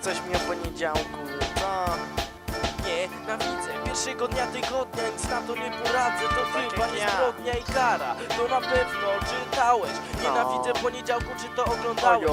coś mi o poniedziałku, co? Nienawidzę pierwszego dnia tygodnia, nic na to nie poradzę To tak chyba nie ja. zbrodnia i kara To na pewno czytałeś Nienawidzę No. poniedziałku, czy to oglądałeś?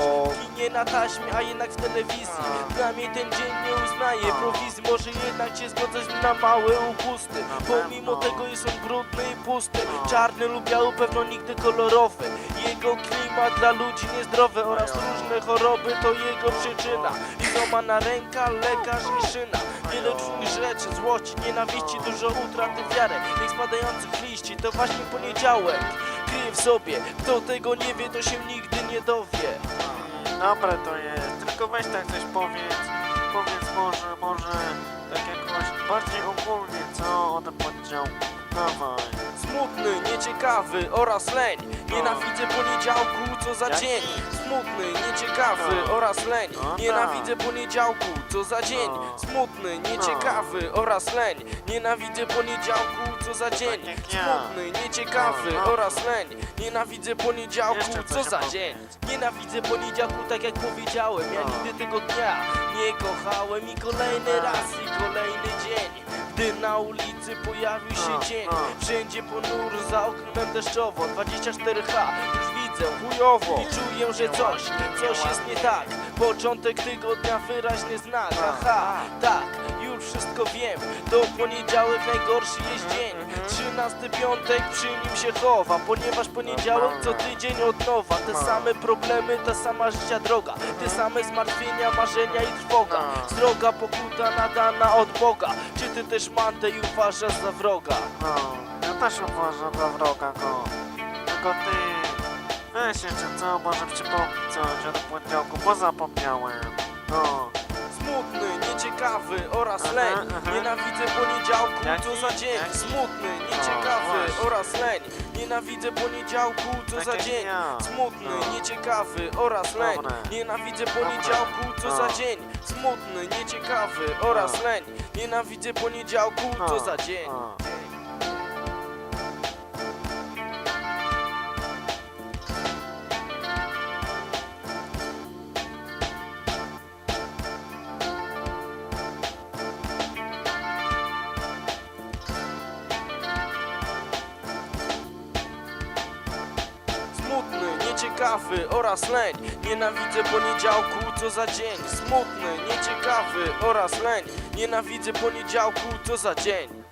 Kinie na taśmie, a jednak w telewizji. Dla mnie ten dzień nie uznaje prowizji Może jednak cię zgodzać na małe upusty Pomimo tego jest on brudny i pusty A. Czarny lub biały, pewno nigdy kolorowy Jego klimat dla ludzi niezdrowy Oraz różne choroby to jego przyczyna. I to ma na ręka lekarz i szyna. Wiele czujnych rzeczy, złości, nienawiści, dużo utraty wiary. Jak spadających liści, to właśnie poniedziałek. Kryje w sobie, kto tego nie wie, to się nigdy nie dowie. Dobre to jest, tylko weź tak coś powiedz. Powiedz może, może tak jakoś bardziej ogólnie, co o tym poniedziałku. Smutny, nieciekawy oraz leń Nienawidzę poniedziałku, co za dzień Smutny, nieciekawy No. oraz leń No tak. Nienawidzę poniedziałku, co za dzień No. Smutny, nieciekawy oraz leń Nienawidzę poniedziałku, co za dzień. Smutny, nieciekawy No, no. oraz leń Nienawidzę poniedziałku, co za dzień Nienawidzę poniedziałku, tak jak powiedziałem Ja No. nigdy tego dnia nie kochałem I kolejny No. raz i kolejny dzień Gdy na ulicy pojawił się No, dzień no. Wszędzie ponuro, za oknem deszczowo 24H, już widzę chujowo. I czuję, że coś, coś jest nie tak. Początek tygodnia, wyraźny znak. Aha, tak, już wszystko wiem. To poniedziałek, najgorszy jest dzień. Trzynasty piątek przy nim się chowa Ponieważ poniedziałek co tydzień od nowa. Te same problemy, ta sama życia droga. Te same zmartwienia, marzenia i trwoga. Droga pokuta nadana od Boga ty też mantę i uważasz za wroga? No, ja też uważam za wroga go. Tylko ty... Weź jeszcze co, może przypomnij coś o tym poniedziałku, bo zapomniałem. No. Smutny, nieciekawy oraz Aha, leń aha. Nienawidzę poniedziałku, Jaki? co za dzień Jaki? Smutny, nieciekawy oraz leń Nienawidzę poniedziałku, co Tak za jak dzień ja. Smutny, No. nieciekawy oraz leń Dobre. Nienawidzę poniedziałku, co No. za dzień Smutny, nieciekawy oraz No. leń Nienawidzę poniedziałku, No. co za dzień No. Nieciekawy oraz leń. Nienawidzę poniedziałku, co za dzień. Smutny, nieciekawy oraz leń. Nienawidzę poniedziałku, co za dzień